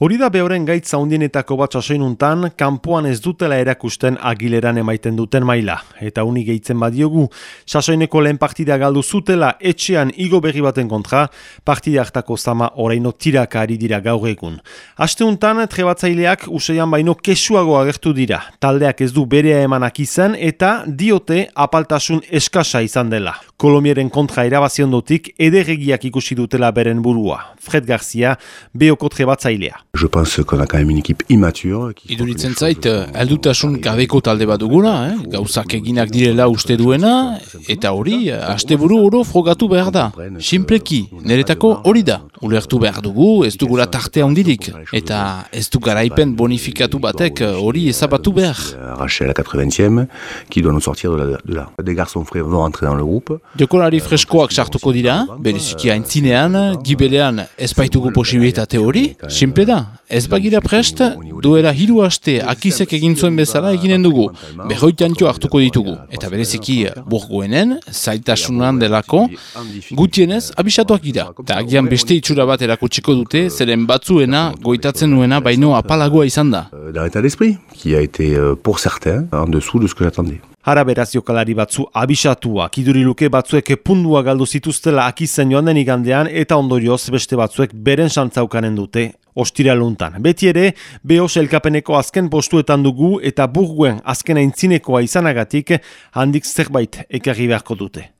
Hori da behoren gaitza hundienetako bat sasoinuntan, kanpoan ez dutela erakusten agileran emaiten duten maila. Eta unik gehitzen badiogu, sasoineko lehen partida galdu zutela etxean igo berri baten kontra, partida hartako zama oraino tiraka ari dira gaur egun. Asteuntan, trebatzaileak useian baino kesuago agertu dira. Taldeak ez du berea emanak izan eta diote apaltasun eskasa izan dela. Kolomieren kontra erabazion dutik ederregiak ikusi dutela beren burua. Fred Garcia, beoko trebatzailea. Je pense qu'on a quand même une équipe immature. Iduritzen zait, heldutasun gabeko talde bat dugula, eh? gauzak eginak direla uste duena, eta hori, asteburu oro frogatu behar da. Simpleki, niretako hori da. Ulertu behar dugu, ez dugula tartea hondirik, eta ez du garaipen bonifikatu batek hori ezabatu behar. Rachel à 80e, qui doit nous sortir de là. De là. Des garçons frais vont rentrer dans le groupe. Jokolari freskoak sartuko dira, bereziki haintzinean, gibelean ez baitugu posibilitate hori, simple da. Ez bagira prest, duela hiru aste akizek egin zuen bezala eginen dugu, behoitantio hartuko ditugu. Eta bereziki burgoenen, zaitasunan delako, gutienez abisatuak gira. Eta agian beste itxura bat erakutsiko dute, zeren batzuena goitatzen nuena baino apalagoa izan da. D'un état d'esprit, qui a été euh, pour certains en dessous de ce que j'attendais. Hara beraz jokalari batzu abisatuak, iduriluke batzuek pundua galdu zituztela akizen joan den igandean eta ondorioz beste batzuek beren santzaukanen dute ostiraluntan. Beti ere, behos elkapeneko azken postuetan dugu eta burguen azken aintzinekoa izanagatik handik zerbait ekarri beharko dute.